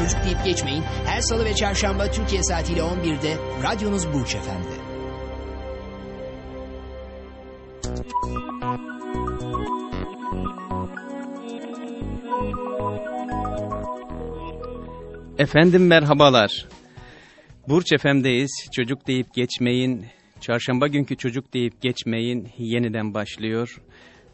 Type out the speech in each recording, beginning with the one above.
Çocuk deyip geçmeyin. Her salı ve çarşamba Türkiye saatiyle 11'de radyonuz Burç Efendi. Efendim merhabalar. Burç FM'deyiz. Çocuk deyip geçmeyin. Çarşamba günkü çocuk deyip geçmeyin yeniden başlıyor.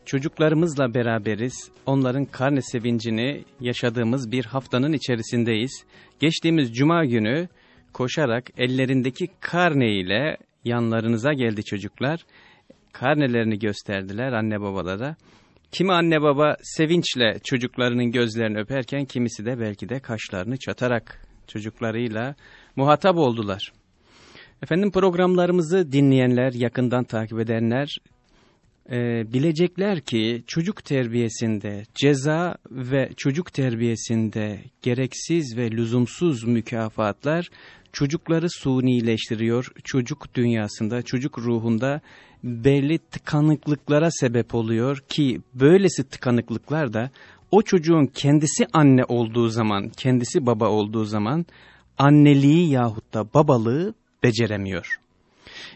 Çocuklarımızla beraberiz. Onların karne sevincini yaşadığımız bir haftanın içerisindeyiz. Geçtiğimiz cuma günü koşarak ellerindeki karne ile yanlarınıza geldi çocuklar. Karnelerini gösterdiler anne babalara. Kimi anne baba sevinçle çocuklarının gözlerini öperken kimisi de belki de kaşlarını çatarak çocuklarıyla muhatap oldular. Efendim programlarımızı dinleyenler, yakından takip edenler e, bilecekler ki çocuk terbiyesinde ceza ve çocuk terbiyesinde gereksiz ve lüzumsuz mükafatlar çocukları sunileştiriyor. Çocuk dünyasında, çocuk ruhunda belli tıkanıklıklara sebep oluyor ki böylesi tıkanıklıklar da o çocuğun kendisi anne olduğu zaman, kendisi baba olduğu zaman anneliği yahut da babalığı beceremiyor.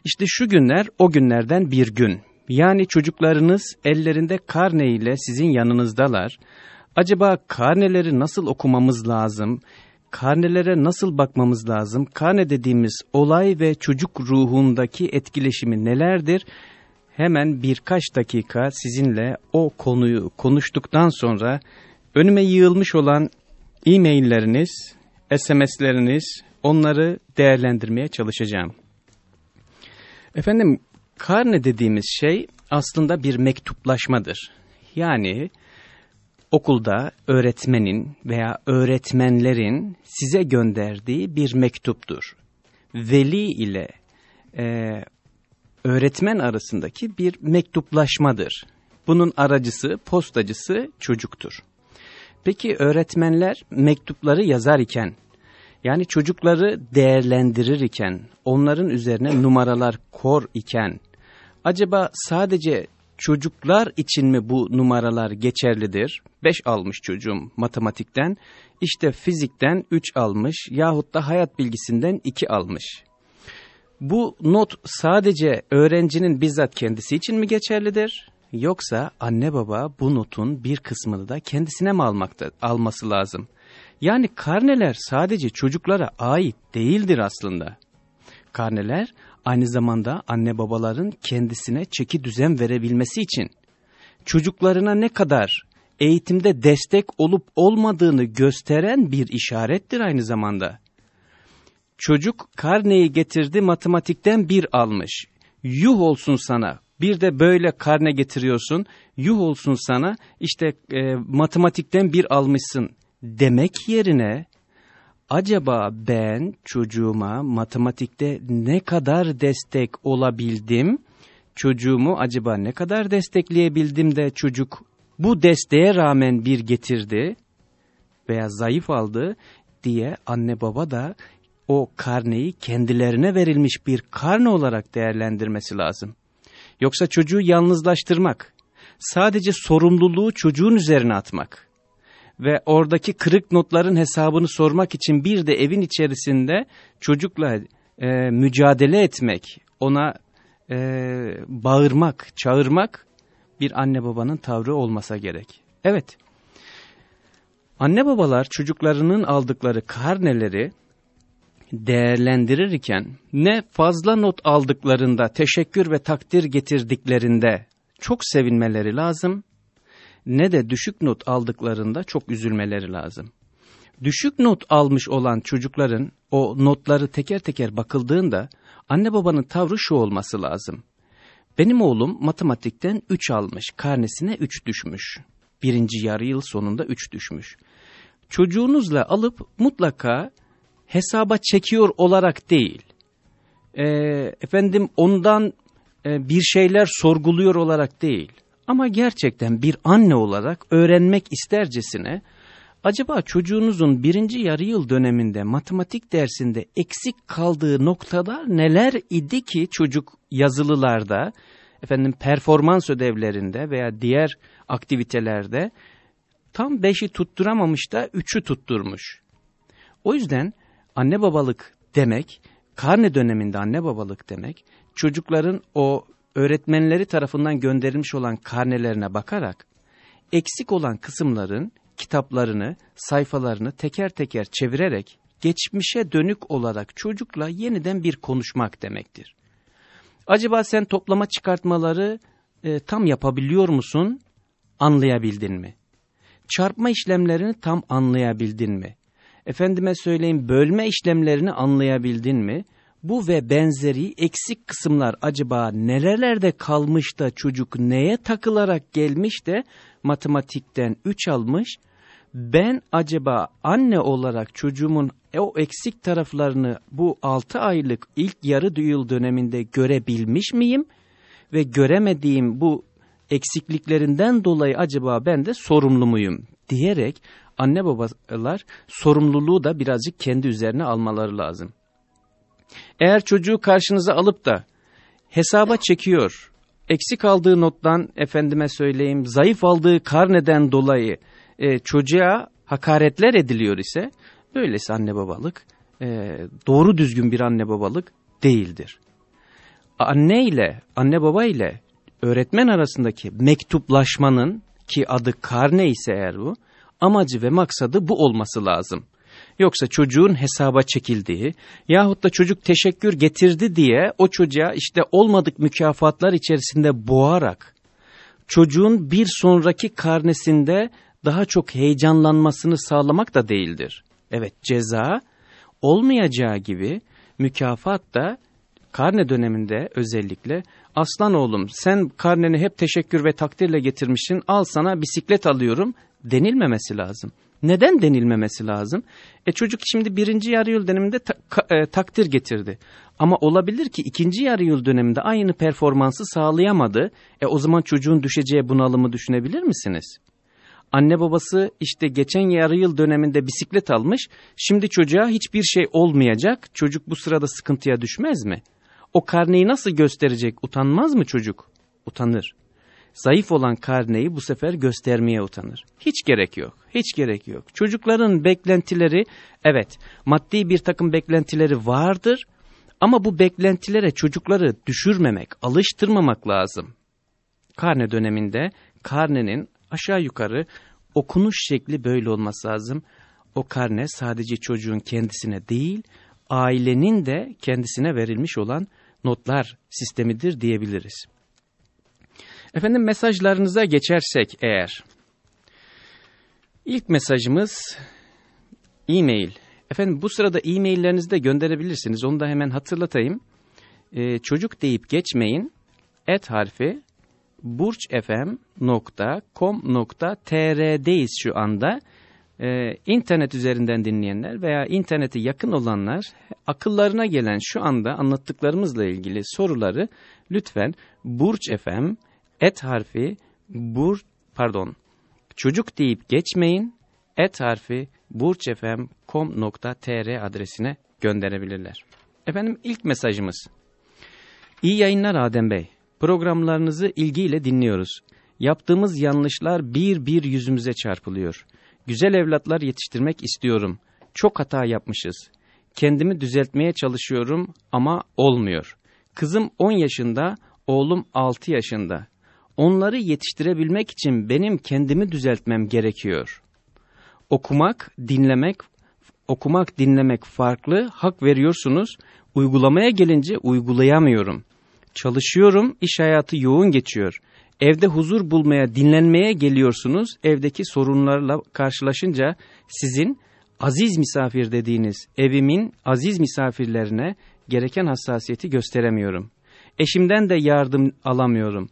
İşte şu günler o günlerden bir gün. Yani çocuklarınız ellerinde karne ile sizin yanınızdalar. Acaba karneleri nasıl okumamız lazım? Karnelere nasıl bakmamız lazım? Karne dediğimiz olay ve çocuk ruhundaki etkileşimi nelerdir? Hemen birkaç dakika sizinle o konuyu konuştuktan sonra önüme yığılmış olan e-mailleriniz, SMS'leriniz, onları değerlendirmeye çalışacağım. Efendim karne dediğimiz şey aslında bir mektuplaşmadır. Yani okulda öğretmenin veya öğretmenlerin size gönderdiği bir mektuptur. Veli ile e, öğretmen arasındaki bir mektuplaşmadır. Bunun aracısı, postacısı çocuktur. Peki öğretmenler mektupları yazar iken yani çocukları değerlendirir iken, onların üzerine numaralar kor iken, acaba sadece çocuklar için mi bu numaralar geçerlidir? 5 almış çocuğum matematikten, işte fizikten 3 almış yahut da hayat bilgisinden 2 almış. Bu not sadece öğrencinin bizzat kendisi için mi geçerlidir? Yoksa anne baba bu notun bir kısmını da kendisine mi almakta, alması lazım? Yani karneler sadece çocuklara ait değildir aslında. Karneler aynı zamanda anne babaların kendisine çeki düzen verebilmesi için çocuklarına ne kadar eğitimde destek olup olmadığını gösteren bir işarettir aynı zamanda. Çocuk karneyi getirdi matematikten bir almış. Yuh olsun sana bir de böyle karne getiriyorsun. Yuh olsun sana işte e, matematikten bir almışsın demek yerine acaba ben çocuğuma matematikte ne kadar destek olabildim? Çocuğumu acaba ne kadar destekleyebildim de çocuk bu desteğe rağmen bir getirdi veya zayıf aldı diye anne baba da o karneyi kendilerine verilmiş bir karne olarak değerlendirmesi lazım. Yoksa çocuğu yalnızlaştırmak, sadece sorumluluğu çocuğun üzerine atmak ve oradaki kırık notların hesabını sormak için bir de evin içerisinde çocukla e, mücadele etmek, ona e, bağırmak, çağırmak bir anne babanın tavrı olmasa gerek. Evet, anne babalar çocuklarının aldıkları karneleri değerlendirirken ne fazla not aldıklarında teşekkür ve takdir getirdiklerinde çok sevinmeleri lazım ne de düşük not aldıklarında çok üzülmeleri lazım. Düşük not almış olan çocukların o notları teker teker bakıldığında anne babanın tavrı şu olması lazım. Benim oğlum matematikten 3 almış, karnesine 3 düşmüş. Birinci yarı yıl sonunda 3 düşmüş. çocuğunuzla alıp mutlaka hesaba çekiyor olarak değil, e, efendim ondan e, bir şeyler sorguluyor olarak değil, ama gerçekten bir anne olarak öğrenmek istercesine, acaba çocuğunuzun birinci yarı yıl döneminde matematik dersinde eksik kaldığı noktalar neler idi ki çocuk yazılılarda, efendim performans ödevlerinde veya diğer aktivitelerde tam beşi tutturamamış da üçü tutturmuş. O yüzden anne babalık demek, karne döneminde anne babalık demek, çocukların o öğretmenleri tarafından gönderilmiş olan karnelerine bakarak, eksik olan kısımların kitaplarını, sayfalarını teker teker çevirerek, geçmişe dönük olarak çocukla yeniden bir konuşmak demektir. Acaba sen toplama çıkartmaları e, tam yapabiliyor musun? Anlayabildin mi? Çarpma işlemlerini tam anlayabildin mi? Efendime söyleyeyim bölme işlemlerini anlayabildin mi? Bu ve benzeri eksik kısımlar acaba nerelerde kalmış da çocuk neye takılarak gelmiş de matematikten 3 almış? Ben acaba anne olarak çocuğumun o eksik taraflarını bu 6 aylık ilk yarı yıl döneminde görebilmiş miyim? Ve göremediğim bu eksikliklerinden dolayı acaba ben de sorumlu muyum? Diyerek anne babalar sorumluluğu da birazcık kendi üzerine almaları lazım. Eğer çocuğu karşınıza alıp da hesaba çekiyor, eksik aldığı nottan efendime söyleyeyim zayıf aldığı karneden dolayı e, çocuğa hakaretler ediliyor ise böylesi anne babalık e, doğru düzgün bir anne babalık değildir. Anne ile anne baba ile öğretmen arasındaki mektuplaşmanın ki adı karne ise eğer bu amacı ve maksadı bu olması lazım. Yoksa çocuğun hesaba çekildiği yahut da çocuk teşekkür getirdi diye o çocuğa işte olmadık mükafatlar içerisinde boğarak çocuğun bir sonraki karnesinde daha çok heyecanlanmasını sağlamak da değildir. Evet ceza olmayacağı gibi mükafat da karne döneminde özellikle aslan oğlum sen karneni hep teşekkür ve takdirle getirmişsin al sana bisiklet alıyorum denilmemesi lazım. Neden denilmemesi lazım? E çocuk şimdi birinci yarı yıl döneminde ta, e, takdir getirdi. Ama olabilir ki ikinci yarı yıl döneminde aynı performansı sağlayamadı. E o zaman çocuğun düşeceği bunalımı düşünebilir misiniz? Anne babası işte geçen yarı yıl döneminde bisiklet almış. Şimdi çocuğa hiçbir şey olmayacak. Çocuk bu sırada sıkıntıya düşmez mi? O karneyi nasıl gösterecek? Utanmaz mı çocuk? Utanır. Zayıf olan karneyi bu sefer göstermeye utanır. Hiç gerek yok. Hiç gerek yok. Çocukların beklentileri evet maddi bir takım beklentileri vardır. Ama bu beklentilere çocukları düşürmemek, alıştırmamak lazım. Karne döneminde karnenin aşağı yukarı okunuş şekli böyle olması lazım. O karne sadece çocuğun kendisine değil, ailenin de kendisine verilmiş olan notlar sistemidir diyebiliriz. Efendim mesajlarınıza geçersek eğer. İlk mesajımız e-mail. Efendim bu sırada e-maillerinizi de gönderebilirsiniz. Onu da hemen hatırlatayım. Ee, çocuk deyip geçmeyin. Et harfi burçfm.com.tr'deyiz şu anda. Ee, internet üzerinden dinleyenler veya internete yakın olanlar akıllarına gelen şu anda anlattıklarımızla ilgili soruları lütfen Burç FM et harfi bur pardon çocuk deyip geçmeyin et harfi burçfm.com.tr adresine gönderebilirler. Efendim ilk mesajımız. İyi yayınlar Adem Bey. Programlarınızı ilgiyle dinliyoruz. Yaptığımız yanlışlar bir bir yüzümüze çarpılıyor. Güzel evlatlar yetiştirmek istiyorum. Çok hata yapmışız. Kendimi düzeltmeye çalışıyorum ama olmuyor. Kızım 10 yaşında, oğlum 6 yaşında. Onları yetiştirebilmek için benim kendimi düzeltmem gerekiyor. Okumak, dinlemek, okumak, dinlemek farklı, hak veriyorsunuz. Uygulamaya gelince uygulayamıyorum. Çalışıyorum, iş hayatı yoğun geçiyor. Evde huzur bulmaya, dinlenmeye geliyorsunuz. Evdeki sorunlarla karşılaşınca sizin aziz misafir dediğiniz evimin aziz misafirlerine gereken hassasiyeti gösteremiyorum. Eşimden de yardım alamıyorum.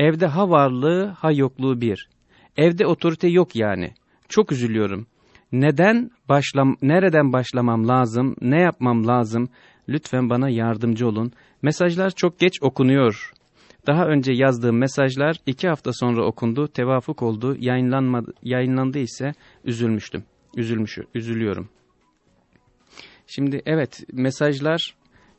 Evde ha varlığı ha yokluğu bir. Evde otorite yok yani. Çok üzülüyorum. Neden başlam nereden başlamam lazım? Ne yapmam lazım? Lütfen bana yardımcı olun. Mesajlar çok geç okunuyor. Daha önce yazdığım mesajlar iki hafta sonra okundu, tevafuk oldu, yayınlanmadı, yayınlandı ise üzülmüştüm. Üzülmüş, üzülüyorum. Şimdi evet mesajlar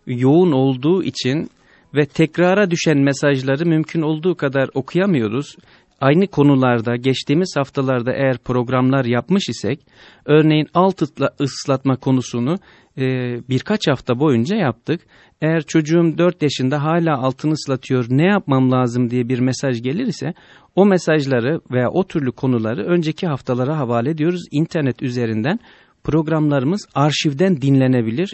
yoğun olduğu için ve tekrara düşen mesajları mümkün olduğu kadar okuyamıyoruz. Aynı konularda geçtiğimiz haftalarda eğer programlar yapmış isek, örneğin alt ıslatma konusunu e, birkaç hafta boyunca yaptık. Eğer çocuğum 4 yaşında hala altını ıslatıyor ne yapmam lazım diye bir mesaj gelirse o mesajları veya o türlü konuları önceki haftalara havale ediyoruz. İnternet üzerinden programlarımız arşivden dinlenebilir.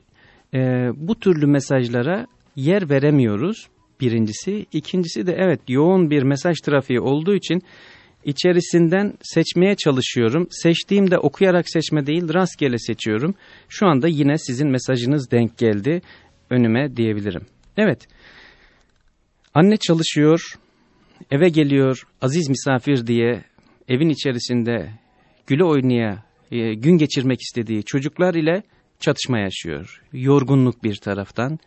E, bu türlü mesajlara yer veremiyoruz birincisi. İkincisi de evet yoğun bir mesaj trafiği olduğu için içerisinden seçmeye çalışıyorum. Seçtiğimde okuyarak seçme değil rastgele seçiyorum. Şu anda yine sizin mesajınız denk geldi önüme diyebilirim. Evet anne çalışıyor eve geliyor aziz misafir diye evin içerisinde güle oynaya e, gün geçirmek istediği çocuklar ile çatışma yaşıyor. Yorgunluk bir taraftan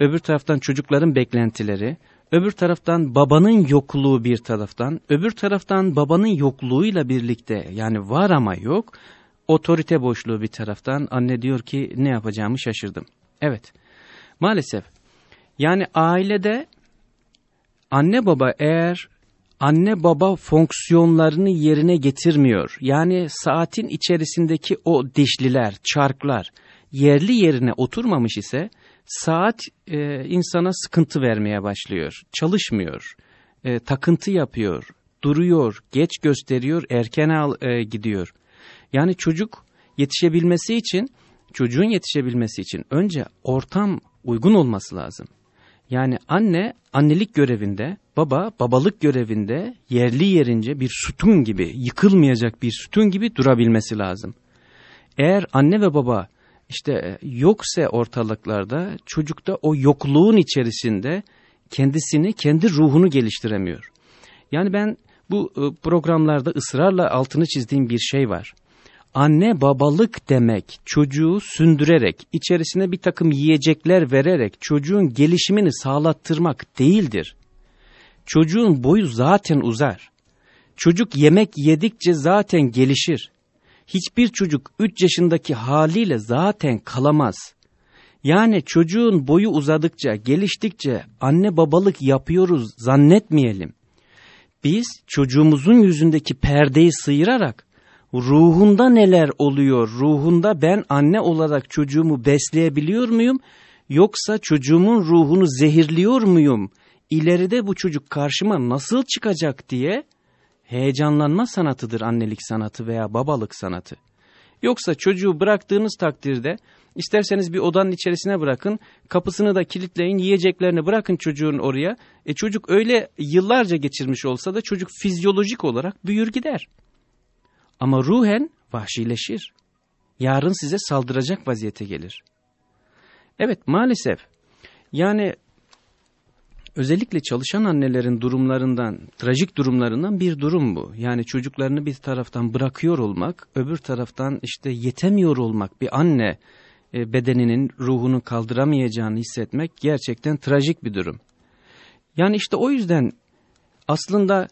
öbür taraftan çocukların beklentileri, öbür taraftan babanın yokluğu bir taraftan, öbür taraftan babanın yokluğuyla birlikte yani var ama yok, otorite boşluğu bir taraftan anne diyor ki ne yapacağımı şaşırdım. Evet maalesef yani ailede anne baba eğer anne baba fonksiyonlarını yerine getirmiyor yani saatin içerisindeki o dişliler, çarklar yerli yerine oturmamış ise saat e, insana sıkıntı vermeye başlıyor. Çalışmıyor, e, takıntı yapıyor, duruyor, geç gösteriyor, erken al, e, gidiyor. Yani çocuk yetişebilmesi için, çocuğun yetişebilmesi için önce ortam uygun olması lazım. Yani anne annelik görevinde, baba babalık görevinde yerli yerince bir sütun gibi, yıkılmayacak bir sütun gibi durabilmesi lazım. Eğer anne ve baba işte e, yoksa ortalıklarda çocukta o yokluğun içerisinde kendisini, kendi ruhunu geliştiremiyor. Yani ben bu e, programlarda ısrarla altını çizdiğim bir şey var. Anne babalık demek çocuğu sündürerek, içerisine bir takım yiyecekler vererek çocuğun gelişimini sağlattırmak değildir. Çocuğun boyu zaten uzar. Çocuk yemek yedikçe zaten gelişir hiçbir çocuk 3 yaşındaki haliyle zaten kalamaz. Yani çocuğun boyu uzadıkça, geliştikçe anne babalık yapıyoruz zannetmeyelim. Biz çocuğumuzun yüzündeki perdeyi sıyırarak ruhunda neler oluyor, ruhunda ben anne olarak çocuğumu besleyebiliyor muyum, yoksa çocuğumun ruhunu zehirliyor muyum, ileride bu çocuk karşıma nasıl çıkacak diye heyecanlanma sanatıdır annelik sanatı veya babalık sanatı. Yoksa çocuğu bıraktığınız takdirde isterseniz bir odanın içerisine bırakın, kapısını da kilitleyin, yiyeceklerini bırakın çocuğun oraya. E çocuk öyle yıllarca geçirmiş olsa da çocuk fizyolojik olarak büyür gider. Ama ruhen vahşileşir. Yarın size saldıracak vaziyete gelir. Evet maalesef yani özellikle çalışan annelerin durumlarından, trajik durumlarından bir durum bu. Yani çocuklarını bir taraftan bırakıyor olmak, öbür taraftan işte yetemiyor olmak, bir anne e, bedeninin ruhunu kaldıramayacağını hissetmek gerçekten trajik bir durum. Yani işte o yüzden aslında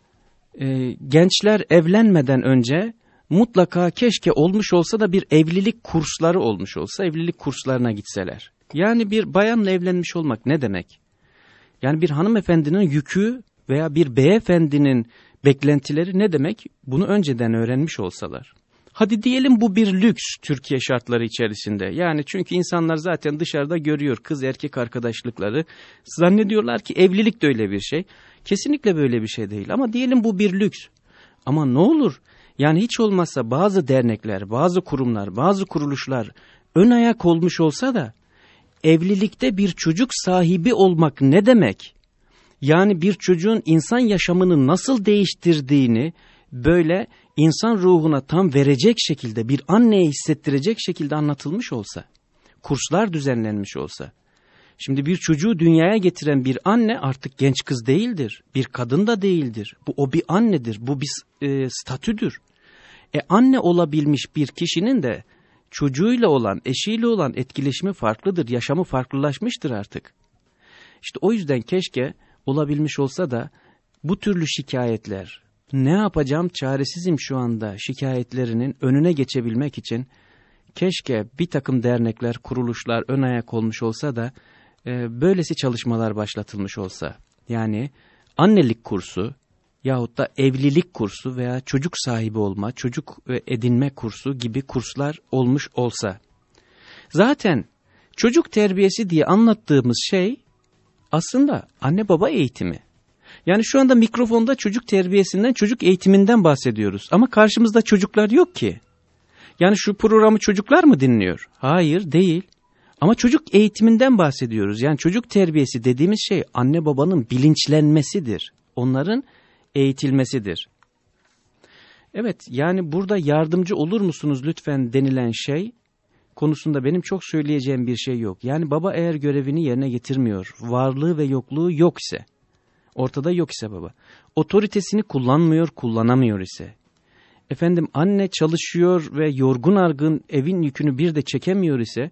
e, gençler evlenmeden önce mutlaka keşke olmuş olsa da bir evlilik kursları olmuş olsa evlilik kurslarına gitseler. Yani bir bayanla evlenmiş olmak ne demek? Yani bir hanımefendinin yükü veya bir beyefendinin beklentileri ne demek? Bunu önceden öğrenmiş olsalar. Hadi diyelim bu bir lüks Türkiye şartları içerisinde. Yani çünkü insanlar zaten dışarıda görüyor kız erkek arkadaşlıkları. Zannediyorlar ki evlilik de öyle bir şey. Kesinlikle böyle bir şey değil ama diyelim bu bir lüks. Ama ne olur? Yani hiç olmazsa bazı dernekler, bazı kurumlar, bazı kuruluşlar ön ayak olmuş olsa da evlilikte bir çocuk sahibi olmak ne demek? Yani bir çocuğun insan yaşamını nasıl değiştirdiğini böyle insan ruhuna tam verecek şekilde bir anneye hissettirecek şekilde anlatılmış olsa, kurslar düzenlenmiş olsa. Şimdi bir çocuğu dünyaya getiren bir anne artık genç kız değildir, bir kadın da değildir. Bu o bir annedir, bu bir e, statüdür. E anne olabilmiş bir kişinin de çocuğuyla olan, eşiyle olan etkileşimi farklıdır, yaşamı farklılaşmıştır artık. İşte o yüzden keşke olabilmiş olsa da bu türlü şikayetler, ne yapacağım çaresizim şu anda şikayetlerinin önüne geçebilmek için keşke bir takım dernekler, kuruluşlar ön ayak olmuş olsa da e, böylesi çalışmalar başlatılmış olsa. Yani annelik kursu yahut da evlilik kursu veya çocuk sahibi olma, çocuk edinme kursu gibi kurslar olmuş olsa. Zaten çocuk terbiyesi diye anlattığımız şey aslında anne baba eğitimi. Yani şu anda mikrofonda çocuk terbiyesinden, çocuk eğitiminden bahsediyoruz. Ama karşımızda çocuklar yok ki. Yani şu programı çocuklar mı dinliyor? Hayır, değil. Ama çocuk eğitiminden bahsediyoruz. Yani çocuk terbiyesi dediğimiz şey anne babanın bilinçlenmesidir. Onların eğitilmesidir. Evet, yani burada yardımcı olur musunuz lütfen denilen şey konusunda benim çok söyleyeceğim bir şey yok. Yani baba eğer görevini yerine getirmiyor, varlığı ve yokluğu yok ise, ortada yok ise baba, otoritesini kullanmıyor, kullanamıyor ise, efendim anne çalışıyor ve yorgun argın evin yükünü bir de çekemiyor ise,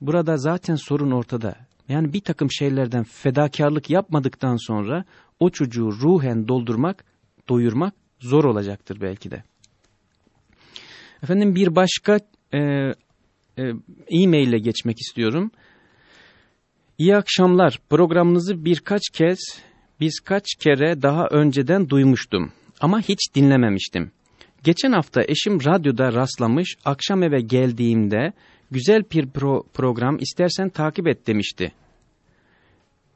burada zaten sorun ortada. Yani bir takım şeylerden fedakarlık yapmadıktan sonra o çocuğu ruhen doldurmak, doyurmak zor olacaktır belki de. Efendim bir başka e, e, e-mail ile geçmek istiyorum. İyi akşamlar. Programınızı birkaç kez, biz kaç kere daha önceden duymuştum ama hiç dinlememiştim. Geçen hafta eşim radyoda rastlamış, akşam eve geldiğimde güzel bir pro program istersen takip et demişti.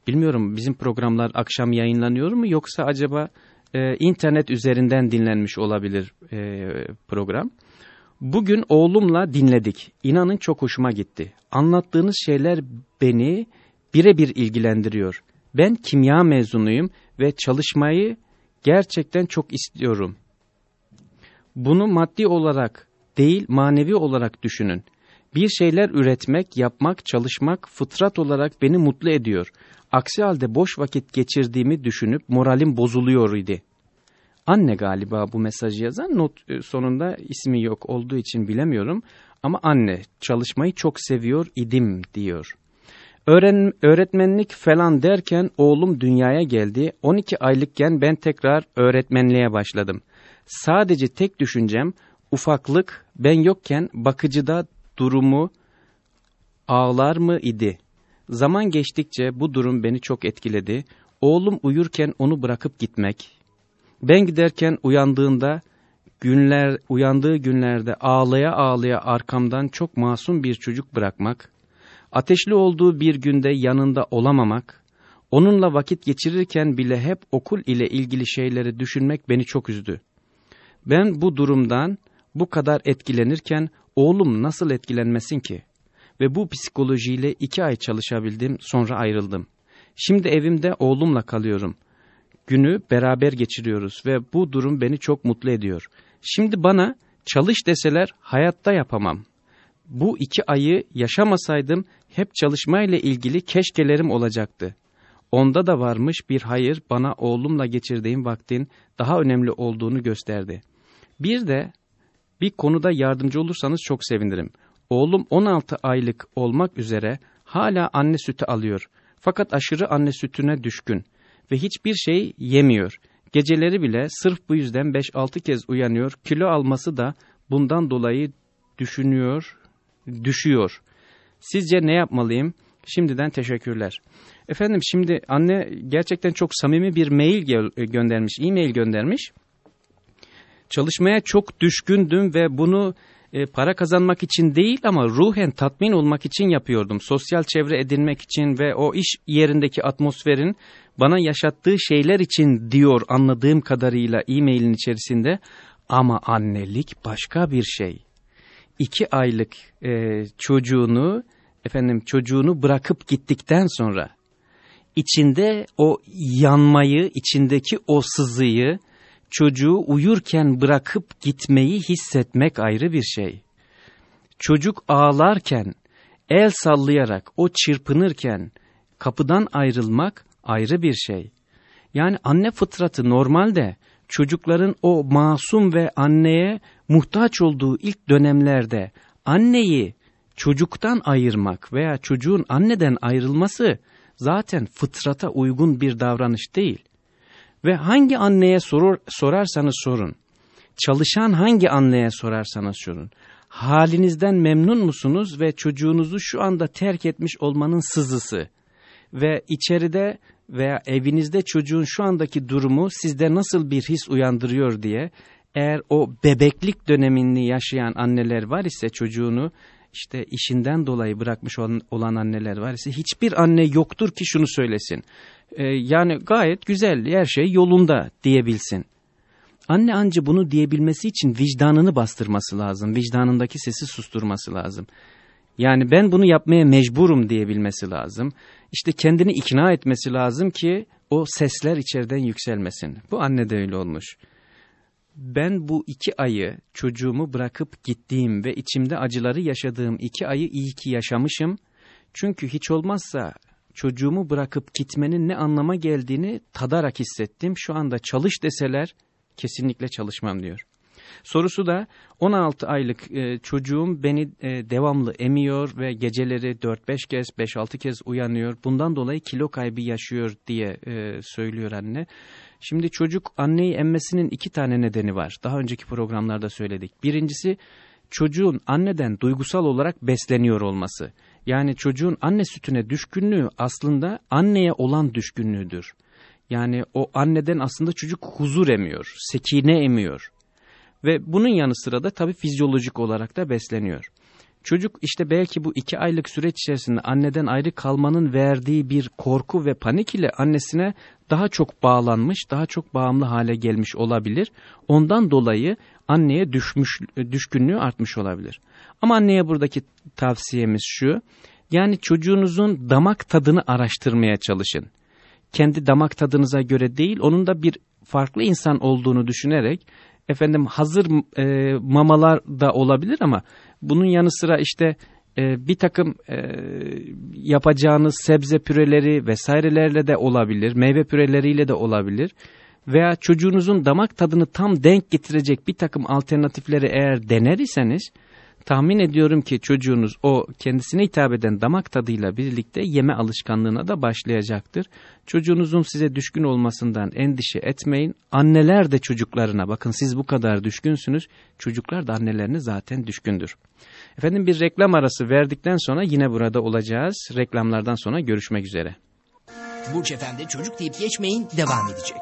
Bilmiyorum bizim programlar akşam yayınlanıyor mu yoksa acaba e, internet üzerinden dinlenmiş olabilir e, program. Bugün oğlumla dinledik. İnanın çok hoşuma gitti. Anlattığınız şeyler beni birebir ilgilendiriyor. Ben kimya mezunuyum ve çalışmayı gerçekten çok istiyorum. Bunu maddi olarak değil manevi olarak düşünün. Bir şeyler üretmek, yapmak, çalışmak fıtrat olarak beni mutlu ediyor. Aksi halde boş vakit geçirdiğimi düşünüp moralim bozuluyor idi. Anne galiba bu mesajı yazan not e, sonunda ismi yok olduğu için bilemiyorum. Ama anne çalışmayı çok seviyor idim diyor. Öğren, öğretmenlik falan derken oğlum dünyaya geldi. 12 aylıkken ben tekrar öğretmenliğe başladım. Sadece tek düşüncem ufaklık ben yokken bakıcıda durumu ağlar mı idi? Zaman geçtikçe bu durum beni çok etkiledi. Oğlum uyurken onu bırakıp gitmek. Ben giderken uyandığında günler uyandığı günlerde ağlaya ağlaya arkamdan çok masum bir çocuk bırakmak, ateşli olduğu bir günde yanında olamamak, onunla vakit geçirirken bile hep okul ile ilgili şeyleri düşünmek beni çok üzdü. Ben bu durumdan bu kadar etkilenirken oğlum nasıl etkilenmesin ki? Ve bu psikolojiyle iki ay çalışabildim sonra ayrıldım. Şimdi evimde oğlumla kalıyorum. Günü beraber geçiriyoruz ve bu durum beni çok mutlu ediyor. Şimdi bana çalış deseler hayatta yapamam. Bu iki ayı yaşamasaydım hep çalışmayla ilgili keşkelerim olacaktı. Onda da varmış bir hayır bana oğlumla geçirdiğim vaktin daha önemli olduğunu gösterdi. Bir de bir konuda yardımcı olursanız çok sevinirim. Oğlum 16 aylık olmak üzere hala anne sütü alıyor. Fakat aşırı anne sütüne düşkün ve hiçbir şey yemiyor. Geceleri bile sırf bu yüzden 5-6 kez uyanıyor. Kilo alması da bundan dolayı düşünüyor, düşüyor. Sizce ne yapmalıyım? Şimdiden teşekkürler. Efendim şimdi anne gerçekten çok samimi bir mail göndermiş, e-mail göndermiş. Çalışmaya çok düşkündüm ve bunu e, para kazanmak için değil ama ruhen tatmin olmak için yapıyordum. Sosyal çevre edinmek için ve o iş yerindeki atmosferin bana yaşattığı şeyler için diyor anladığım kadarıyla e-mailin içerisinde. Ama annelik başka bir şey. İki aylık e, çocuğunu efendim çocuğunu bırakıp gittikten sonra içinde o yanmayı, içindeki o sızıyı, çocuğu uyurken bırakıp gitmeyi hissetmek ayrı bir şey. Çocuk ağlarken, el sallayarak, o çırpınırken kapıdan ayrılmak ayrı bir şey. Yani anne fıtratı normalde çocukların o masum ve anneye muhtaç olduğu ilk dönemlerde anneyi çocuktan ayırmak veya çocuğun anneden ayrılması zaten fıtrata uygun bir davranış değil. Ve hangi anneye sorur, sorarsanız sorun, çalışan hangi anneye sorarsanız sorun, halinizden memnun musunuz ve çocuğunuzu şu anda terk etmiş olmanın sızısı? Ve içeride veya evinizde çocuğun şu andaki durumu sizde nasıl bir his uyandırıyor diye eğer o bebeklik dönemini yaşayan anneler var ise çocuğunu işte işinden dolayı bırakmış olan anneler var ise hiçbir anne yoktur ki şunu söylesin. Ee, yani gayet güzel her şey yolunda diyebilsin. Anne anca bunu diyebilmesi için vicdanını bastırması lazım. Vicdanındaki sesi susturması lazım. Yani ben bunu yapmaya mecburum diyebilmesi lazım. İşte kendini ikna etmesi lazım ki o sesler içeriden yükselmesin. Bu anne de öyle olmuş. Ben bu iki ayı çocuğumu bırakıp gittiğim ve içimde acıları yaşadığım iki ayı iyi ki yaşamışım. Çünkü hiç olmazsa çocuğumu bırakıp gitmenin ne anlama geldiğini tadarak hissettim. Şu anda çalış deseler kesinlikle çalışmam diyor. Sorusu da 16 aylık e, çocuğum beni e, devamlı emiyor ve geceleri 4-5 kez 5-6 kez uyanıyor. Bundan dolayı kilo kaybı yaşıyor diye e, söylüyor anne. Şimdi çocuk anneyi emmesinin iki tane nedeni var. Daha önceki programlarda söyledik. Birincisi çocuğun anneden duygusal olarak besleniyor olması. Yani çocuğun anne sütüne düşkünlüğü aslında anneye olan düşkünlüğüdür. Yani o anneden aslında çocuk huzur emiyor, sekine emiyor. Ve bunun yanı sıra da tabii fizyolojik olarak da besleniyor. Çocuk işte belki bu iki aylık süreç içerisinde anneden ayrı kalmanın verdiği bir korku ve panik ile annesine daha çok bağlanmış, daha çok bağımlı hale gelmiş olabilir. Ondan dolayı anneye düşmüş, düşkünlüğü artmış olabilir. Ama anneye buradaki tavsiyemiz şu, yani çocuğunuzun damak tadını araştırmaya çalışın. Kendi damak tadınıza göre değil, onun da bir farklı insan olduğunu düşünerek efendim hazır e, mamalar da olabilir ama bunun yanı sıra işte e, bir takım e, yapacağınız sebze püreleri vesairelerle de olabilir, meyve püreleriyle de olabilir. Veya çocuğunuzun damak tadını tam denk getirecek bir takım alternatifleri eğer dener iseniz tahmin ediyorum ki çocuğunuz o kendisine hitap eden damak tadıyla birlikte yeme alışkanlığına da başlayacaktır. Çocuğunuzun size düşkün olmasından endişe etmeyin. Anneler de çocuklarına bakın siz bu kadar düşkünsünüz. Çocuklar da annelerine zaten düşkündür. Efendim bir reklam arası verdikten sonra yine burada olacağız. Reklamlardan sonra görüşmek üzere. Burç Efendi çocuk deyip geçmeyin devam edecek.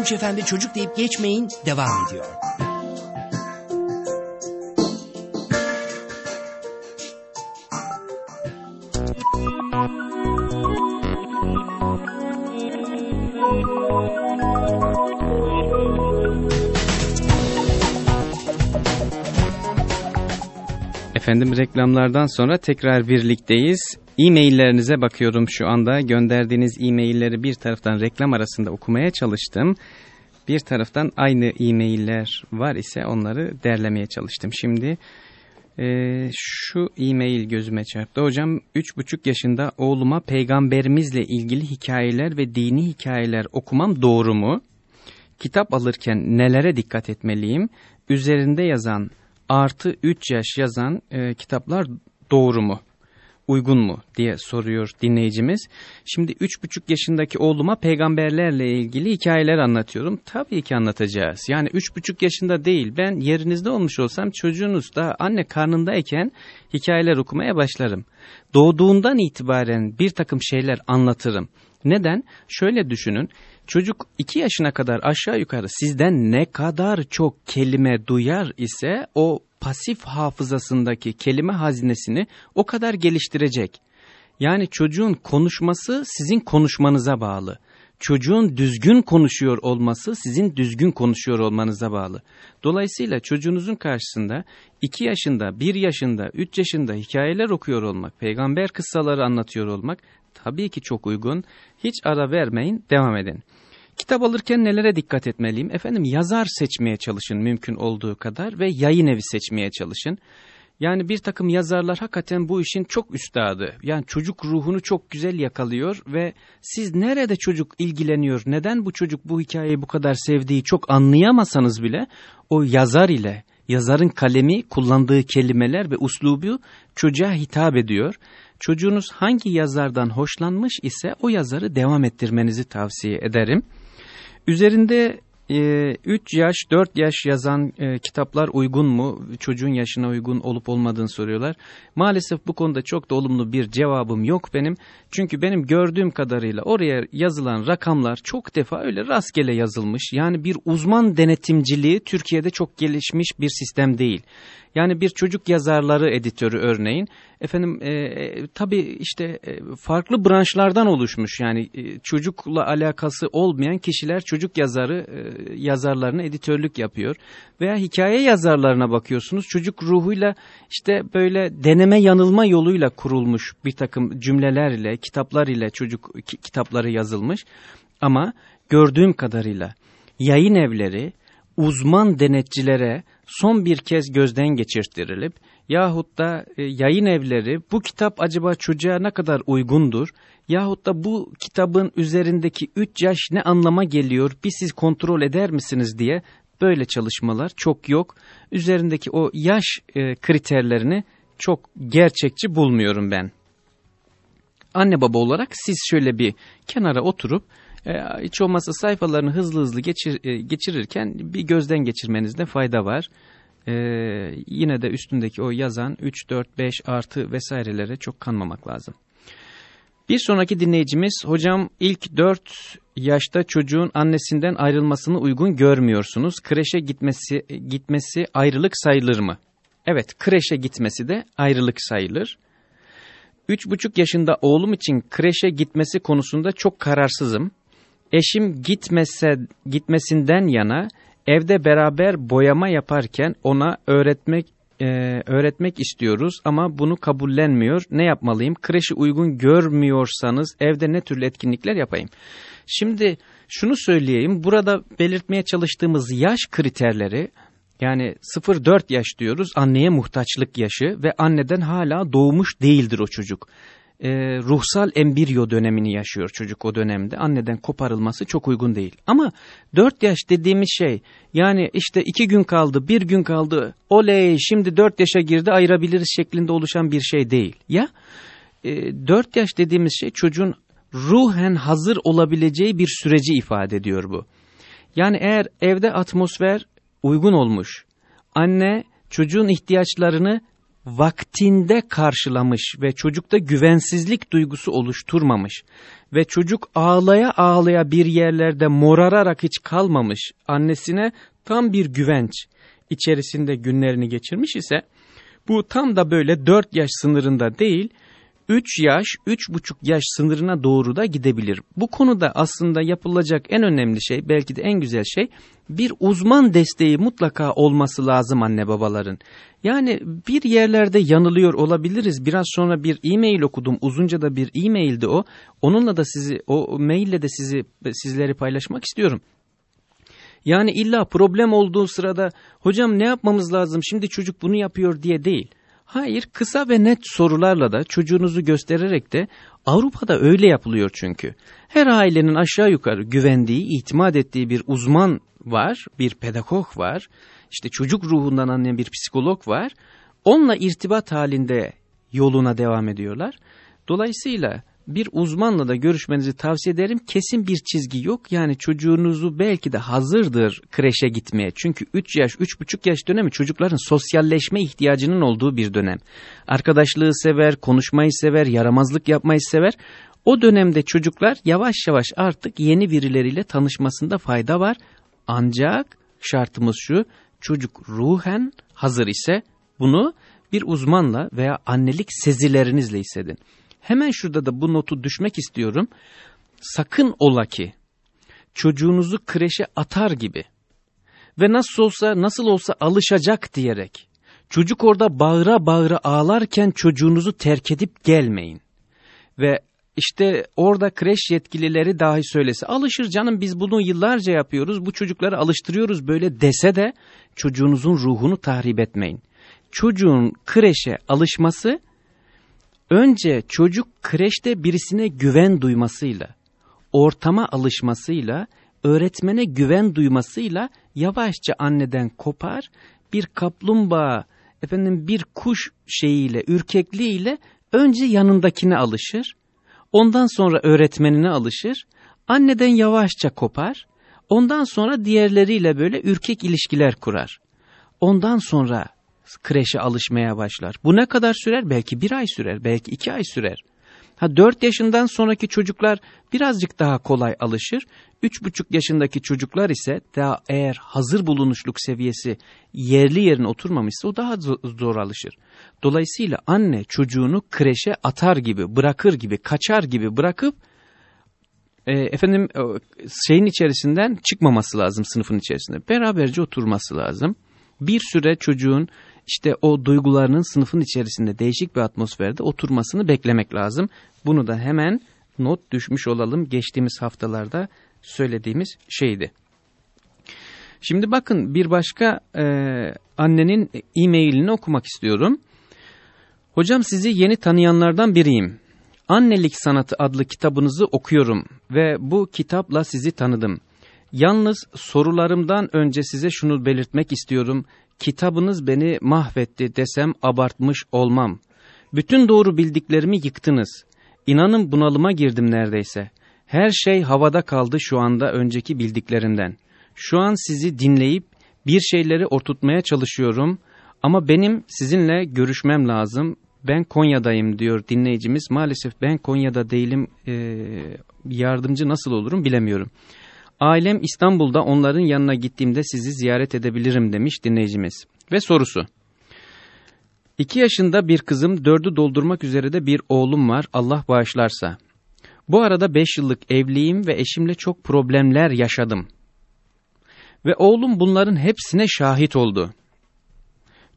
Burç Efendi çocuk deyip geçmeyin devam ediyor. Efendim reklamlardan sonra tekrar birlikteyiz. E-maillerinize bakıyorum şu anda. Gönderdiğiniz e-mailleri bir taraftan reklam arasında okumaya çalıştım. Bir taraftan aynı e-mailler var ise onları derlemeye çalıştım. Şimdi e, şu e-mail gözüme çarptı. Hocam 3,5 yaşında oğluma peygamberimizle ilgili hikayeler ve dini hikayeler okumam doğru mu? Kitap alırken nelere dikkat etmeliyim? Üzerinde yazan artı 3 yaş yazan e, kitaplar doğru mu? Uygun mu diye soruyor dinleyicimiz. Şimdi 3,5 yaşındaki oğluma peygamberlerle ilgili hikayeler anlatıyorum. Tabii ki anlatacağız. Yani 3,5 yaşında değil ben yerinizde olmuş olsam çocuğunuz da anne karnındayken hikayeler okumaya başlarım. Doğduğundan itibaren bir takım şeyler anlatırım. Neden? Şöyle düşünün. Çocuk 2 yaşına kadar aşağı yukarı sizden ne kadar çok kelime duyar ise o pasif hafızasındaki kelime hazinesini o kadar geliştirecek. Yani çocuğun konuşması sizin konuşmanıza bağlı. Çocuğun düzgün konuşuyor olması sizin düzgün konuşuyor olmanıza bağlı. Dolayısıyla çocuğunuzun karşısında 2 yaşında, 1 yaşında, 3 yaşında hikayeler okuyor olmak, peygamber kıssaları anlatıyor olmak tabii ki çok uygun. Hiç ara vermeyin, devam edin. Kitap alırken nelere dikkat etmeliyim? Efendim yazar seçmeye çalışın mümkün olduğu kadar ve yayın evi seçmeye çalışın. Yani bir takım yazarlar hakikaten bu işin çok üstadı. Yani çocuk ruhunu çok güzel yakalıyor ve siz nerede çocuk ilgileniyor, neden bu çocuk bu hikayeyi bu kadar sevdiği çok anlayamasanız bile o yazar ile, yazarın kalemi, kullandığı kelimeler ve uslubu çocuğa hitap ediyor. Çocuğunuz hangi yazardan hoşlanmış ise o yazarı devam ettirmenizi tavsiye ederim. Üzerinde 3 ee, yaş 4 yaş yazan e, kitaplar uygun mu? Çocuğun yaşına uygun olup olmadığını soruyorlar. Maalesef bu konuda çok da olumlu bir cevabım yok benim. Çünkü benim gördüğüm kadarıyla oraya yazılan rakamlar çok defa öyle rastgele yazılmış. Yani bir uzman denetimciliği Türkiye'de çok gelişmiş bir sistem değil. Yani bir çocuk yazarları editörü örneğin efendim e, e, tabii işte e, farklı branşlardan oluşmuş. Yani e, çocukla alakası olmayan kişiler çocuk yazarı e, yazarlarına editörlük yapıyor. Veya hikaye yazarlarına bakıyorsunuz. Çocuk ruhuyla işte böyle deneme yanılma yoluyla kurulmuş bir takım cümleler ile kitaplar ile çocuk kitapları yazılmış. Ama gördüğüm kadarıyla yayın evleri uzman denetçilere son bir kez gözden geçirtirilip yahut da e, yayın evleri bu kitap acaba çocuğa ne kadar uygundur yahut da bu kitabın üzerindeki 3 yaş ne anlama geliyor bir siz kontrol eder misiniz diye böyle çalışmalar çok yok. Üzerindeki o yaş e, kriterlerini çok gerçekçi bulmuyorum ben. Anne baba olarak siz şöyle bir kenara oturup hiç olmazsa sayfalarını hızlı hızlı geçir, e, geçirirken bir gözden geçirmenizde fayda var. E, yine de üstündeki o yazan 3, 4, 5 artı vesairelere çok kanmamak lazım. Bir sonraki dinleyicimiz, hocam ilk 4 yaşta çocuğun annesinden ayrılmasını uygun görmüyorsunuz. Kreşe gitmesi, gitmesi ayrılık sayılır mı? Evet, kreşe gitmesi de ayrılık sayılır. Üç buçuk yaşında oğlum için kreşe gitmesi konusunda çok kararsızım. Eşim gitmese, gitmesinden yana evde beraber boyama yaparken ona öğretmek e, öğretmek istiyoruz ama bunu kabullenmiyor. Ne yapmalıyım? Kreşi uygun görmüyorsanız evde ne türlü etkinlikler yapayım? Şimdi şunu söyleyeyim. Burada belirtmeye çalıştığımız yaş kriterleri yani 0-4 yaş diyoruz anneye muhtaçlık yaşı ve anneden hala doğmuş değildir o çocuk e, ruhsal embriyo dönemini yaşıyor çocuk o dönemde. Anneden koparılması çok uygun değil. Ama 4 yaş dediğimiz şey yani işte 2 gün kaldı, 1 gün kaldı, oley şimdi 4 yaşa girdi ayırabiliriz şeklinde oluşan bir şey değil. Ya e, 4 yaş dediğimiz şey çocuğun ruhen hazır olabileceği bir süreci ifade ediyor bu. Yani eğer evde atmosfer uygun olmuş, anne çocuğun ihtiyaçlarını vaktinde karşılamış ve çocukta güvensizlik duygusu oluşturmamış ve çocuk ağlaya ağlaya bir yerlerde morararak hiç kalmamış annesine tam bir güvenç içerisinde günlerini geçirmiş ise bu tam da böyle 4 yaş sınırında değil 3 yaş, 3,5 yaş sınırına doğru da gidebilir. Bu konuda aslında yapılacak en önemli şey, belki de en güzel şey, bir uzman desteği mutlaka olması lazım anne babaların. Yani bir yerlerde yanılıyor olabiliriz. Biraz sonra bir e-mail okudum. Uzunca da bir e-maildi o. Onunla da sizi, o maille de sizi sizleri paylaşmak istiyorum. Yani illa problem olduğu sırada hocam ne yapmamız lazım şimdi çocuk bunu yapıyor diye değil. Hayır kısa ve net sorularla da çocuğunuzu göstererek de Avrupa'da öyle yapılıyor çünkü. Her ailenin aşağı yukarı güvendiği, itimat ettiği bir uzman var, bir pedagog var, işte çocuk ruhundan anlayan bir psikolog var. Onunla irtibat halinde yoluna devam ediyorlar. Dolayısıyla bir uzmanla da görüşmenizi tavsiye ederim. Kesin bir çizgi yok. Yani çocuğunuzu belki de hazırdır kreşe gitmeye. Çünkü 3 yaş, 3,5 yaş dönemi çocukların sosyalleşme ihtiyacının olduğu bir dönem. Arkadaşlığı sever, konuşmayı sever, yaramazlık yapmayı sever. O dönemde çocuklar yavaş yavaş artık yeni birileriyle tanışmasında fayda var. Ancak şartımız şu, çocuk ruhen hazır ise bunu bir uzmanla veya annelik sezilerinizle hissedin. Hemen şurada da bu notu düşmek istiyorum. Sakın ola ki çocuğunuzu kreşe atar gibi ve nasıl olsa nasıl olsa alışacak diyerek çocuk orada bağıra bağıra ağlarken çocuğunuzu terk edip gelmeyin. Ve işte orada kreş yetkilileri dahi söylese alışır canım biz bunu yıllarca yapıyoruz bu çocukları alıştırıyoruz böyle dese de çocuğunuzun ruhunu tahrip etmeyin. çocuğun kreşe alışması önce çocuk kreşte birisine güven duymasıyla, ortama alışmasıyla, öğretmene güven duymasıyla yavaşça anneden kopar, bir kaplumbağa, efendim bir kuş şeyiyle, ürkekliğiyle önce yanındakine alışır, ondan sonra öğretmenine alışır, anneden yavaşça kopar, ondan sonra diğerleriyle böyle ürkek ilişkiler kurar. Ondan sonra kreşe alışmaya başlar. Bu ne kadar sürer? Belki bir ay sürer, belki iki ay sürer. Ha dört yaşından sonraki çocuklar birazcık daha kolay alışır. Üç buçuk yaşındaki çocuklar ise daha eğer hazır bulunuşluk seviyesi yerli yerine oturmamışsa o daha zor alışır. Dolayısıyla anne çocuğunu kreşe atar gibi, bırakır gibi, kaçar gibi bırakıp e, efendim şeyin içerisinden çıkmaması lazım sınıfın içerisinde. Beraberce oturması lazım. Bir süre çocuğun işte o duygularının sınıfın içerisinde değişik bir atmosferde oturmasını beklemek lazım. Bunu da hemen not düşmüş olalım geçtiğimiz haftalarda söylediğimiz şeydi. Şimdi bakın bir başka e, annenin e-mailini okumak istiyorum. Hocam sizi yeni tanıyanlardan biriyim. Annelik Sanatı adlı kitabınızı okuyorum ve bu kitapla sizi tanıdım. Yalnız sorularımdan önce size şunu belirtmek istiyorum. Kitabınız beni mahvetti desem abartmış olmam. Bütün doğru bildiklerimi yıktınız. İnanın bunalıma girdim neredeyse. Her şey havada kaldı şu anda önceki bildiklerimden. Şu an sizi dinleyip bir şeyleri oturtmaya çalışıyorum ama benim sizinle görüşmem lazım. Ben Konya'dayım diyor dinleyicimiz. Maalesef ben Konya'da değilim e, yardımcı nasıl olurum bilemiyorum. Ailem İstanbul'da onların yanına gittiğimde sizi ziyaret edebilirim demiş dinleyicimiz. Ve sorusu. İki yaşında bir kızım, dördü doldurmak üzere de bir oğlum var Allah bağışlarsa. Bu arada beş yıllık evliyim ve eşimle çok problemler yaşadım. Ve oğlum bunların hepsine şahit oldu.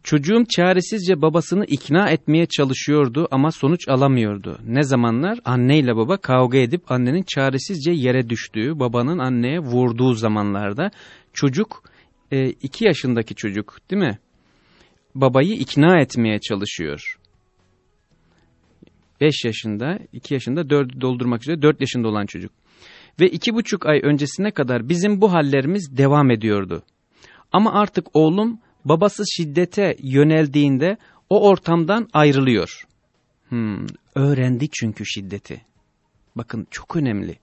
Çocuğum çaresizce babasını ikna etmeye çalışıyordu ama sonuç alamıyordu. Ne zamanlar anneyle baba kavga edip annenin çaresizce yere düştüğü, babanın anneye vurduğu zamanlarda çocuk, e, iki yaşındaki çocuk değil mi? Babayı ikna etmeye çalışıyor. Beş yaşında, iki yaşında, dördü doldurmak üzere dört yaşında olan çocuk. Ve iki buçuk ay öncesine kadar bizim bu hallerimiz devam ediyordu. Ama artık oğlum babası şiddete yöneldiğinde o ortamdan ayrılıyor. Hmm, öğrendi çünkü şiddeti. Bakın çok önemli.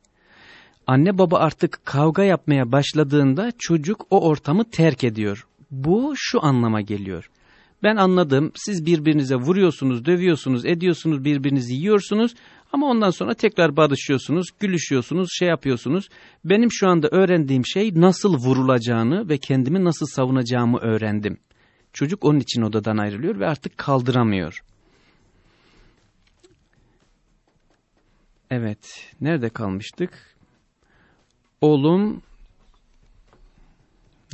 Anne baba artık kavga yapmaya başladığında çocuk o ortamı terk ediyor. Bu şu anlama geliyor. Ben anladım siz birbirinize vuruyorsunuz, dövüyorsunuz, ediyorsunuz, birbirinizi yiyorsunuz ama ondan sonra tekrar barışıyorsunuz, gülüşüyorsunuz, şey yapıyorsunuz. Benim şu anda öğrendiğim şey nasıl vurulacağını ve kendimi nasıl savunacağımı öğrendim. Çocuk onun için odadan ayrılıyor ve artık kaldıramıyor. Evet, nerede kalmıştık? Oğlum,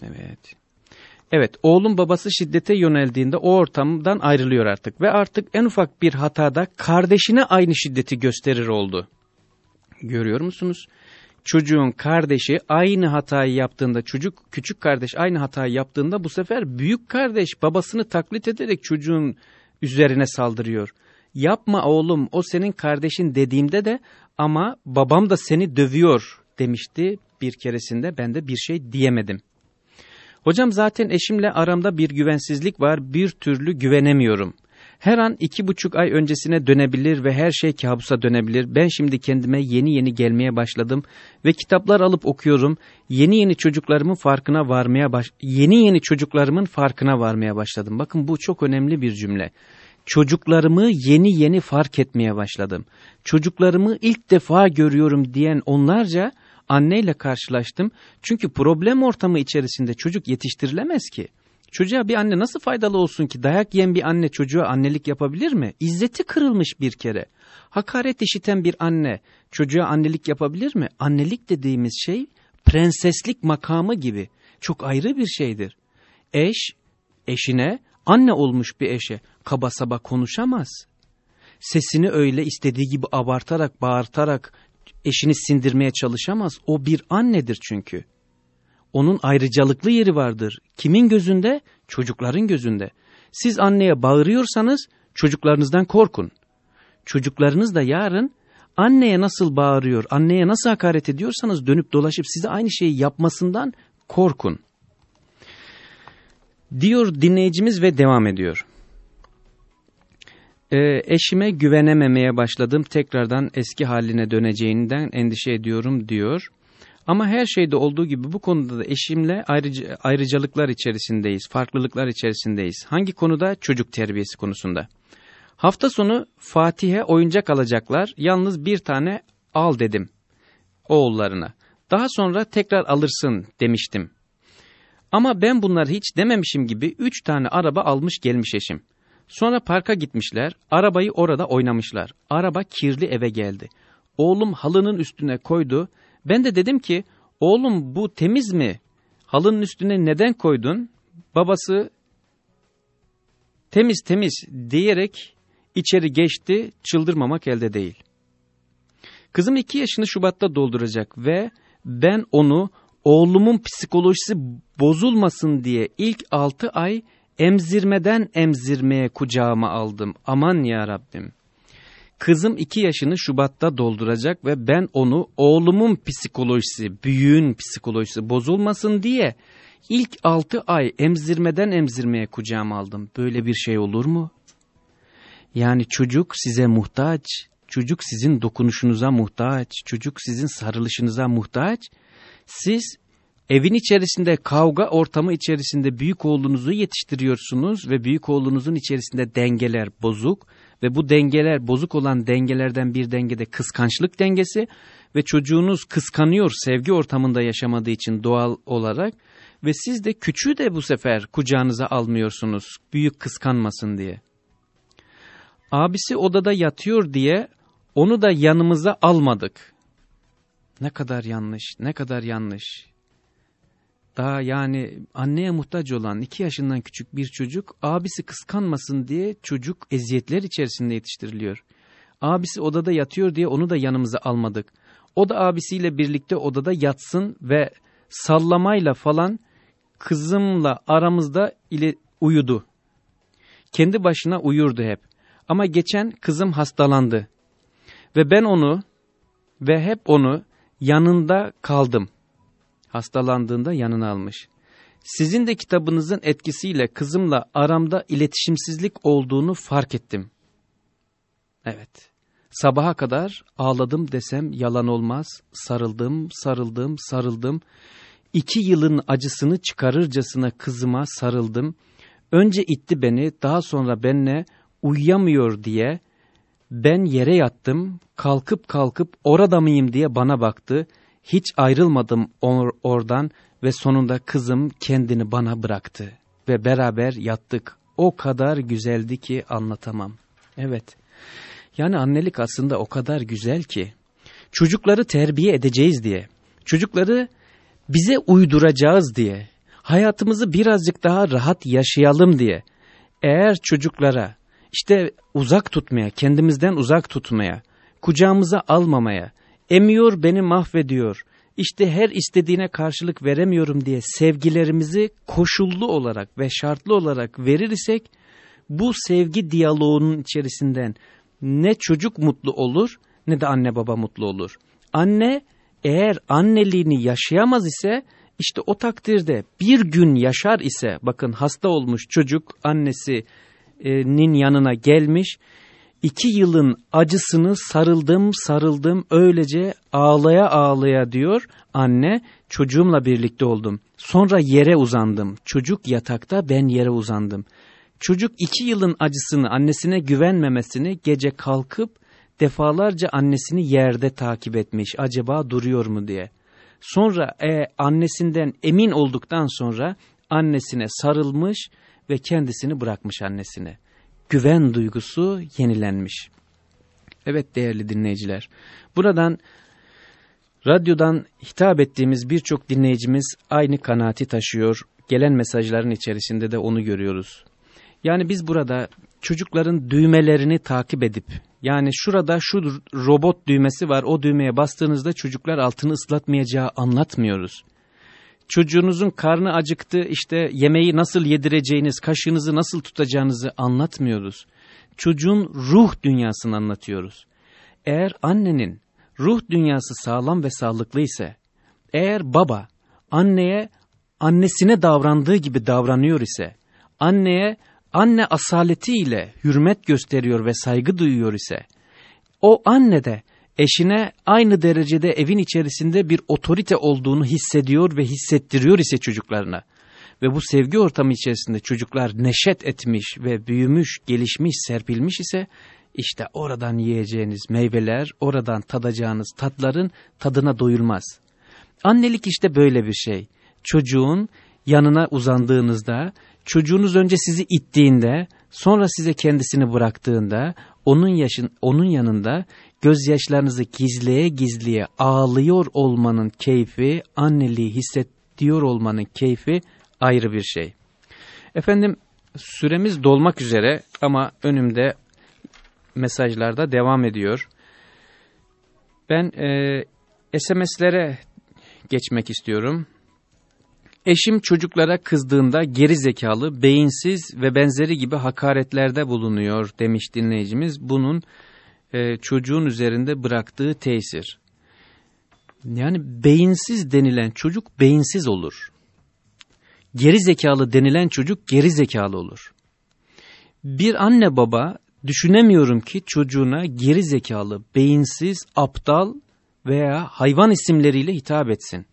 evet, evet oğlum babası şiddete yöneldiğinde o ortamdan ayrılıyor artık. Ve artık en ufak bir hatada kardeşine aynı şiddeti gösterir oldu. Görüyor musunuz? çocuğun kardeşi aynı hatayı yaptığında çocuk küçük kardeş aynı hatayı yaptığında bu sefer büyük kardeş babasını taklit ederek çocuğun üzerine saldırıyor. Yapma oğlum o senin kardeşin dediğimde de ama babam da seni dövüyor demişti bir keresinde ben de bir şey diyemedim. Hocam zaten eşimle aramda bir güvensizlik var bir türlü güvenemiyorum. Her an iki buçuk ay öncesine dönebilir ve her şey kabusa dönebilir. Ben şimdi kendime yeni yeni gelmeye başladım ve kitaplar alıp okuyorum. Yeni yeni çocuklarımın farkına varmaya baş yeni yeni çocuklarımın farkına varmaya başladım. Bakın bu çok önemli bir cümle. Çocuklarımı yeni yeni fark etmeye başladım. Çocuklarımı ilk defa görüyorum diyen onlarca anneyle karşılaştım. Çünkü problem ortamı içerisinde çocuk yetiştirilemez ki. Çocuğa bir anne nasıl faydalı olsun ki? Dayak yiyen bir anne çocuğa annelik yapabilir mi? İzzeti kırılmış bir kere. Hakaret işiten bir anne çocuğa annelik yapabilir mi? Annelik dediğimiz şey prenseslik makamı gibi. Çok ayrı bir şeydir. Eş, eşine, anne olmuş bir eşe kaba saba konuşamaz. Sesini öyle istediği gibi abartarak, bağırtarak eşini sindirmeye çalışamaz. O bir annedir çünkü onun ayrıcalıklı yeri vardır. Kimin gözünde? Çocukların gözünde. Siz anneye bağırıyorsanız çocuklarınızdan korkun. Çocuklarınız da yarın anneye nasıl bağırıyor, anneye nasıl hakaret ediyorsanız dönüp dolaşıp size aynı şeyi yapmasından korkun. Diyor dinleyicimiz ve devam ediyor. E, eşime güvenememeye başladım tekrardan eski haline döneceğinden endişe ediyorum diyor. Ama her şeyde olduğu gibi bu konuda da eşimle ayrıca, ayrıcalıklar içerisindeyiz, farklılıklar içerisindeyiz. Hangi konuda? Çocuk terbiyesi konusunda. Hafta sonu Fatih'e oyuncak alacaklar, yalnız bir tane al dedim oğullarına. Daha sonra tekrar alırsın demiştim. Ama ben bunları hiç dememişim gibi üç tane araba almış gelmiş eşim. Sonra parka gitmişler, arabayı orada oynamışlar. Araba kirli eve geldi. Oğlum halının üstüne koydu. Ben de dedim ki, oğlum bu temiz mi? Halının üstüne neden koydun? Babası temiz temiz diyerek içeri geçti, çıldırmamak elde değil. Kızım iki yaşını Şubat'ta dolduracak ve ben onu oğlumun psikolojisi bozulmasın diye ilk altı ay emzirmeden emzirmeye kucağıma aldım. Aman ya Rabbim. Kızım iki yaşını Şubat'ta dolduracak ve ben onu oğlumun psikolojisi, büyüğün psikolojisi bozulmasın diye ilk altı ay emzirmeden emzirmeye kucağıma aldım. Böyle bir şey olur mu? Yani çocuk size muhtaç, çocuk sizin dokunuşunuza muhtaç, çocuk sizin sarılışınıza muhtaç. Siz evin içerisinde kavga ortamı içerisinde büyük oğlunuzu yetiştiriyorsunuz ve büyük oğlunuzun içerisinde dengeler bozuk ve bu dengeler bozuk olan dengelerden bir dengede kıskançlık dengesi ve çocuğunuz kıskanıyor sevgi ortamında yaşamadığı için doğal olarak ve siz de küçüğü de bu sefer kucağınıza almıyorsunuz büyük kıskanmasın diye. Abisi odada yatıyor diye onu da yanımıza almadık. Ne kadar yanlış, ne kadar yanlış. Daha yani anneye muhtaç olan iki yaşından küçük bir çocuk abisi kıskanmasın diye çocuk eziyetler içerisinde yetiştiriliyor. Abisi odada yatıyor diye onu da yanımıza almadık. O da abisiyle birlikte odada yatsın ve sallamayla falan kızımla aramızda ile uyudu. Kendi başına uyurdu hep. Ama geçen kızım hastalandı. Ve ben onu ve hep onu yanında kaldım. Hastalandığında yanına almış. Sizin de kitabınızın etkisiyle kızımla aramda iletişimsizlik olduğunu fark ettim. Evet. Sabaha kadar ağladım desem yalan olmaz. Sarıldım, sarıldım, sarıldım. İki yılın acısını çıkarırcasına kızıma sarıldım. Önce itti beni, daha sonra benle uyuyamıyor diye ben yere yattım, kalkıp kalkıp orada mıyım diye bana baktı. Hiç ayrılmadım or oradan ve sonunda kızım kendini bana bıraktı. Ve beraber yattık. O kadar güzeldi ki anlatamam. Evet, yani annelik aslında o kadar güzel ki. Çocukları terbiye edeceğiz diye, çocukları bize uyduracağız diye, hayatımızı birazcık daha rahat yaşayalım diye. Eğer çocuklara işte uzak tutmaya, kendimizden uzak tutmaya, kucağımıza almamaya, emiyor beni mahvediyor, işte her istediğine karşılık veremiyorum diye sevgilerimizi koşullu olarak ve şartlı olarak verir isek, bu sevgi diyaloğunun içerisinden ne çocuk mutlu olur ne de anne baba mutlu olur. Anne eğer anneliğini yaşayamaz ise işte o takdirde bir gün yaşar ise bakın hasta olmuş çocuk annesi nin yanına gelmiş. İki yılın acısını sarıldım sarıldım öylece ağlaya ağlaya diyor anne çocuğumla birlikte oldum. Sonra yere uzandım çocuk yatakta ben yere uzandım. Çocuk iki yılın acısını annesine güvenmemesini gece kalkıp defalarca annesini yerde takip etmiş acaba duruyor mu diye. Sonra e, annesinden emin olduktan sonra annesine sarılmış ve kendisini bırakmış annesine. Güven duygusu yenilenmiş. Evet değerli dinleyiciler, buradan radyodan hitap ettiğimiz birçok dinleyicimiz aynı kanaati taşıyor. Gelen mesajların içerisinde de onu görüyoruz. Yani biz burada çocukların düğmelerini takip edip, yani şurada şu robot düğmesi var, o düğmeye bastığınızda çocuklar altını ıslatmayacağı anlatmıyoruz. Çocuğunuzun karnı acıktı işte yemeği nasıl yedireceğiniz, kaşığınızı nasıl tutacağınızı anlatmıyoruz. Çocuğun ruh dünyasını anlatıyoruz. Eğer annenin ruh dünyası sağlam ve sağlıklı ise, eğer baba anneye annesine davrandığı gibi davranıyor ise, anneye anne asaletiyle hürmet gösteriyor ve saygı duyuyor ise, o anne de eşine aynı derecede evin içerisinde bir otorite olduğunu hissediyor ve hissettiriyor ise çocuklarına ve bu sevgi ortamı içerisinde çocuklar neşet etmiş ve büyümüş, gelişmiş, serpilmiş ise işte oradan yiyeceğiniz meyveler, oradan tadacağınız tatların tadına doyulmaz. Annelik işte böyle bir şey. Çocuğun yanına uzandığınızda, çocuğunuz önce sizi ittiğinde, sonra size kendisini bıraktığında, onun yaşın onun yanında gözyaşlarınızı gizleye gizleye ağlıyor olmanın keyfi, anneliği hissediyor olmanın keyfi ayrı bir şey. Efendim süremiz dolmak üzere ama önümde mesajlarda devam ediyor. Ben e, SMS'lere geçmek istiyorum. Eşim çocuklara kızdığında geri zekalı, beyinsiz ve benzeri gibi hakaretlerde bulunuyor demiş dinleyicimiz. Bunun e, çocuğun üzerinde bıraktığı tesir. Yani beyinsiz denilen çocuk beyinsiz olur. Geri zekalı denilen çocuk geri zekalı olur. Bir anne baba düşünemiyorum ki çocuğuna geri zekalı, beyinsiz, aptal veya hayvan isimleriyle hitap etsin.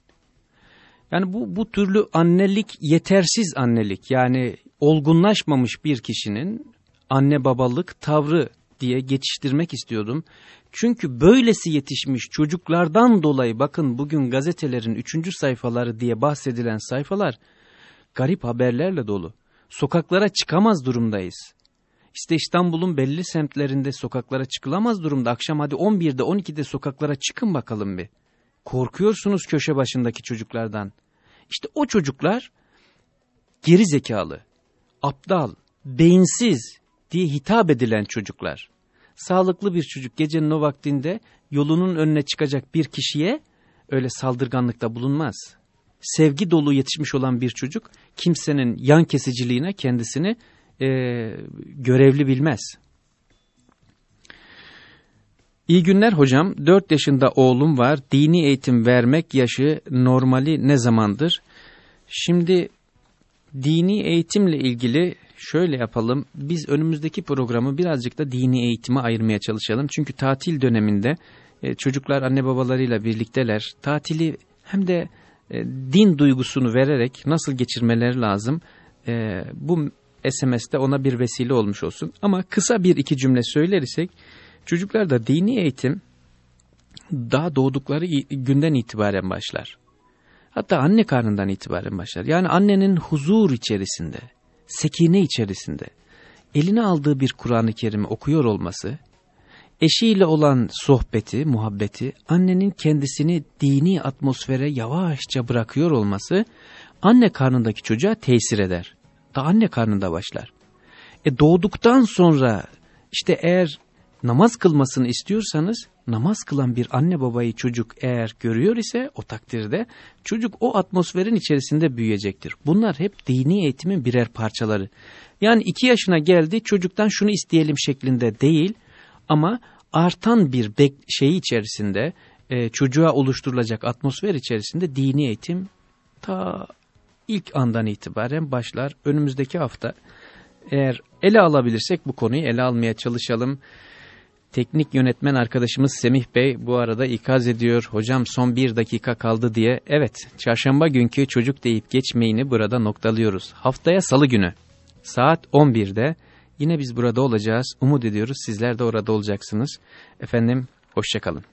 Yani bu, bu türlü annelik yetersiz annelik yani olgunlaşmamış bir kişinin anne babalık tavrı diye geçiştirmek istiyordum. Çünkü böylesi yetişmiş çocuklardan dolayı bakın bugün gazetelerin üçüncü sayfaları diye bahsedilen sayfalar garip haberlerle dolu. Sokaklara çıkamaz durumdayız. İşte İstanbul'un belli semtlerinde sokaklara çıkılamaz durumda. Akşam hadi 11'de 12'de sokaklara çıkın bakalım bir. Korkuyorsunuz köşe başındaki çocuklardan. İşte o çocuklar geri zekalı, aptal, beyinsiz diye hitap edilen çocuklar. Sağlıklı bir çocuk gecenin o vaktinde yolunun önüne çıkacak bir kişiye öyle saldırganlıkta bulunmaz. Sevgi dolu yetişmiş olan bir çocuk kimsenin yan kesiciliğine kendisini e, görevli bilmez. İyi günler hocam. 4 yaşında oğlum var. Dini eğitim vermek yaşı normali ne zamandır? Şimdi dini eğitimle ilgili şöyle yapalım. Biz önümüzdeki programı birazcık da dini eğitime ayırmaya çalışalım. Çünkü tatil döneminde e, çocuklar anne babalarıyla birlikteler. Tatili hem de e, din duygusunu vererek nasıl geçirmeleri lazım. E, bu SMS'te ona bir vesile olmuş olsun. Ama kısa bir iki cümle söyler isek çocuklarda dini eğitim daha doğdukları günden itibaren başlar. Hatta anne karnından itibaren başlar. Yani annenin huzur içerisinde, sekine içerisinde eline aldığı bir Kur'an-ı Kerim'i okuyor olması, eşiyle olan sohbeti, muhabbeti, annenin kendisini dini atmosfere yavaşça bırakıyor olması, anne karnındaki çocuğa tesir eder. Da anne karnında başlar. E doğduktan sonra işte eğer namaz kılmasını istiyorsanız namaz kılan bir anne babayı çocuk eğer görüyor ise o takdirde çocuk o atmosferin içerisinde büyüyecektir. Bunlar hep dini eğitimin birer parçaları. Yani iki yaşına geldi çocuktan şunu isteyelim şeklinde değil ama artan bir şey içerisinde e, çocuğa oluşturulacak atmosfer içerisinde dini eğitim ta ilk andan itibaren başlar. Önümüzdeki hafta eğer ele alabilirsek bu konuyu ele almaya çalışalım. Teknik yönetmen arkadaşımız Semih Bey bu arada ikaz ediyor. Hocam son bir dakika kaldı diye. Evet çarşamba günkü çocuk deyip geçmeyini burada noktalıyoruz. Haftaya salı günü saat 11'de yine biz burada olacağız. Umut ediyoruz sizler de orada olacaksınız. Efendim hoşçakalın.